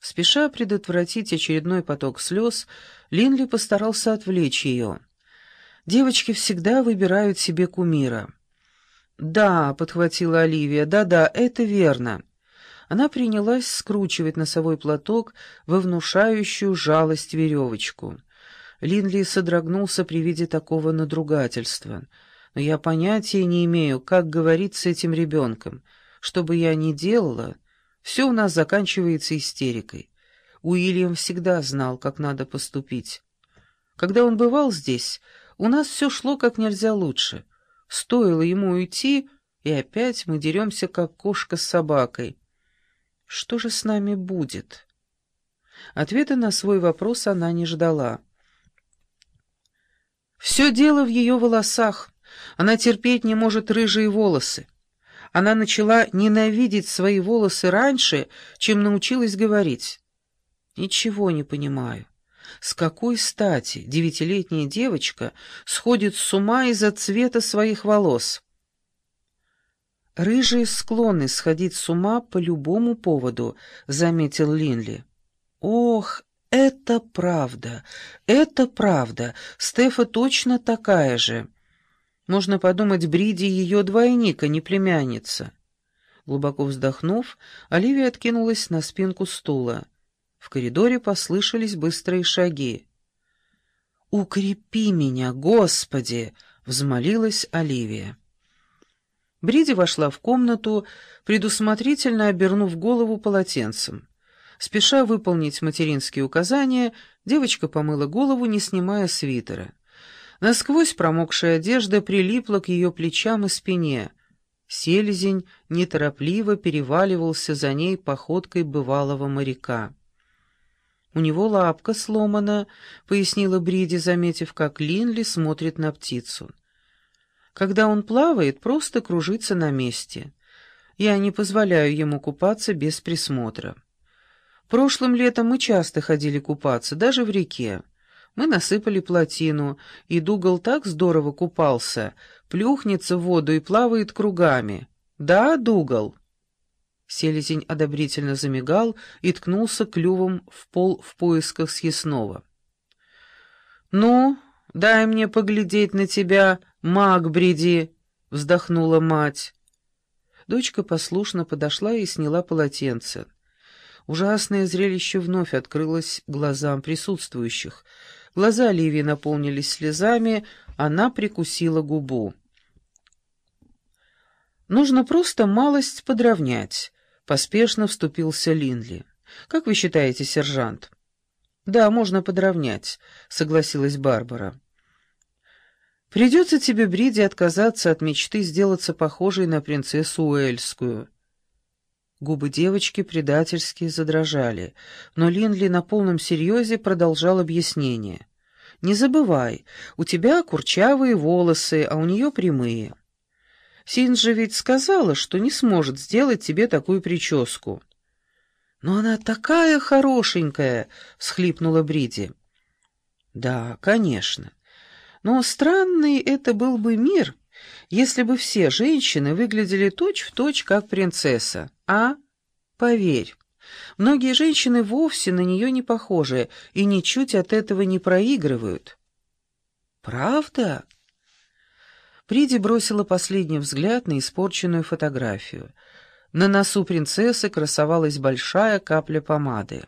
Спеша предотвратить очередной поток слез, Линли постарался отвлечь ее. Девочки всегда выбирают себе кумира. «Да», — подхватила Оливия, да — «да-да, это верно». Она принялась скручивать носовой платок во внушающую жалость веревочку. Линли содрогнулся при виде такого надругательства. «Но я понятия не имею, как говорить с этим ребенком. Что бы я ни делала, все у нас заканчивается истерикой. Уильям всегда знал, как надо поступить. Когда он бывал здесь, у нас все шло как нельзя лучше. Стоило ему уйти, и опять мы деремся, как кошка с собакой. Что же с нами будет?» Ответа на свой вопрос она не ждала. Все дело в ее волосах. Она терпеть не может рыжие волосы. Она начала ненавидеть свои волосы раньше, чем научилась говорить. Ничего не понимаю. С какой стати девятилетняя девочка сходит с ума из-за цвета своих волос? «Рыжие склонны сходить с ума по любому поводу», — заметил Линли. «Ох, «Это правда, это правда. Стефа точно такая же. Можно подумать, Бриди ее двойника, не племянница». Глубоко вздохнув, Оливия откинулась на спинку стула. В коридоре послышались быстрые шаги. «Укрепи меня, Господи!» — взмолилась Оливия. Бриди вошла в комнату, предусмотрительно обернув голову полотенцем. Спеша выполнить материнские указания, девочка помыла голову, не снимая свитера. Насквозь промокшая одежда прилипла к ее плечам и спине. Селезень неторопливо переваливался за ней походкой бывалого моряка. «У него лапка сломана», — пояснила Бриди, заметив, как Линли смотрит на птицу. «Когда он плавает, просто кружится на месте. Я не позволяю ему купаться без присмотра». Прошлым летом мы часто ходили купаться, даже в реке. Мы насыпали плотину, и Дугал так здорово купался, плюхнется в воду и плавает кругами. Да, Дугал?» Селезень одобрительно замигал и ткнулся клювом в пол в поисках съестного. «Ну, дай мне поглядеть на тебя, маг бреди!» — вздохнула мать. Дочка послушно подошла и сняла полотенце. Ужасное зрелище вновь открылось глазам присутствующих. Глаза Ливии наполнились слезами, она прикусила губу. «Нужно просто малость подровнять», — поспешно вступился Линли. «Как вы считаете, сержант?» «Да, можно подровнять», — согласилась Барбара. «Придется тебе, Бриди, отказаться от мечты сделаться похожей на принцессу Уэльскую». Губы девочки предательски задрожали, но Линли на полном серьезе продолжал объяснение. «Не забывай, у тебя курчавые волосы, а у нее прямые. Синджа ведь сказала, что не сможет сделать тебе такую прическу». «Но она такая хорошенькая!» — всхлипнула Бриди. «Да, конечно. Но странный это был бы мир, если бы все женщины выглядели точь-в-точь, точь, как принцесса, а? Поверь, многие женщины вовсе на нее не похожи и ничуть от этого не проигрывают. Правда? Приди бросила последний взгляд на испорченную фотографию. На носу принцессы красовалась большая капля помады.